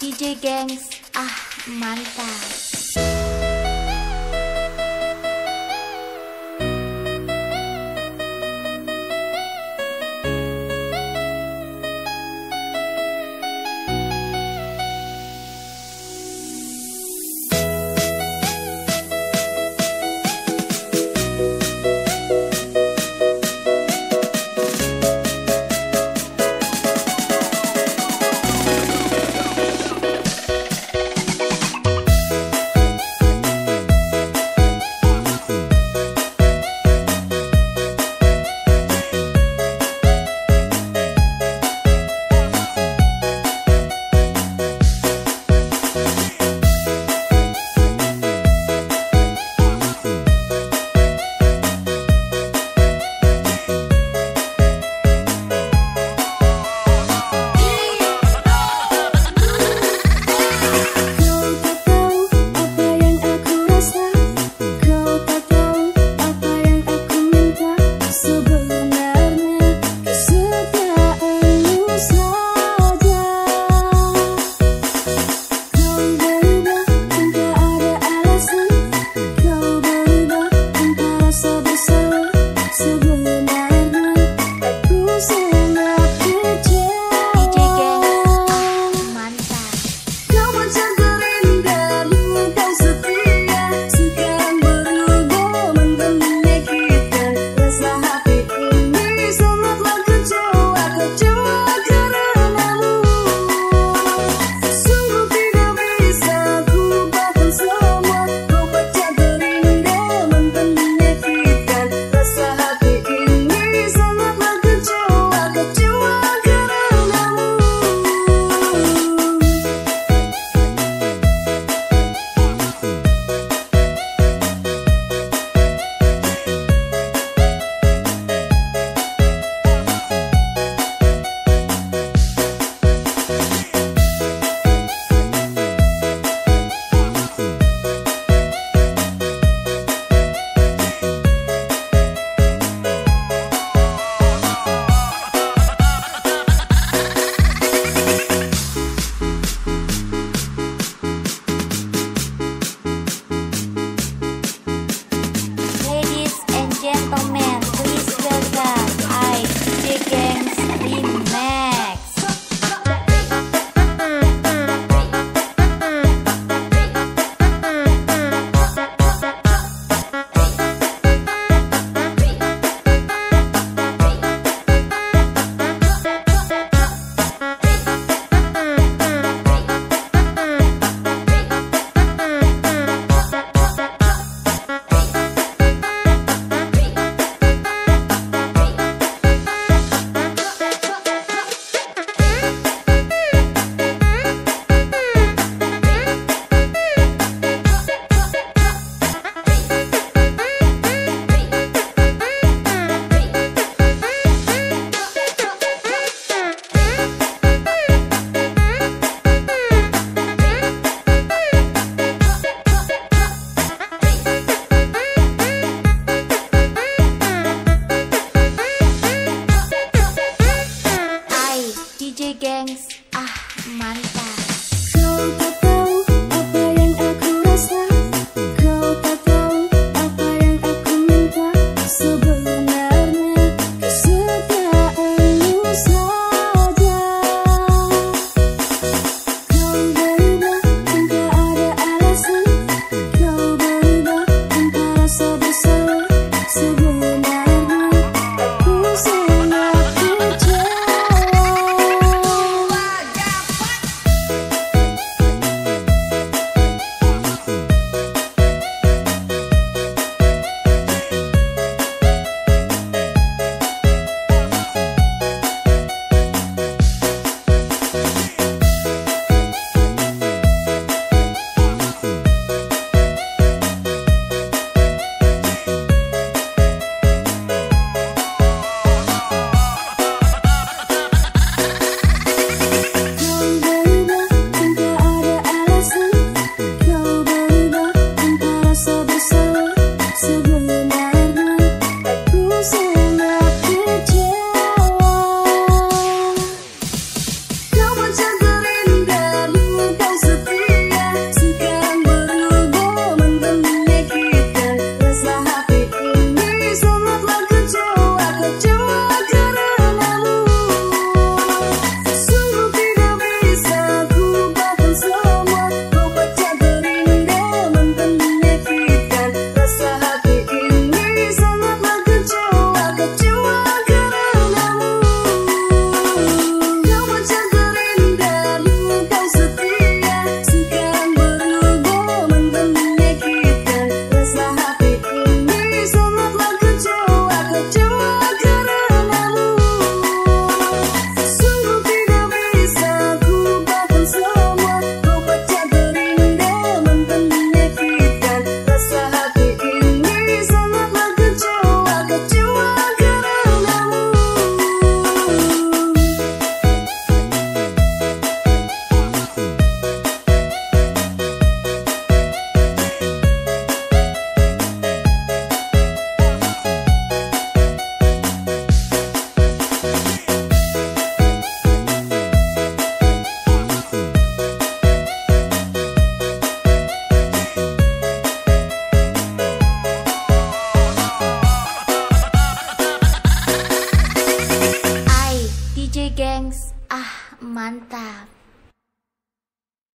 DJ Gengs, ah mantap. Mantap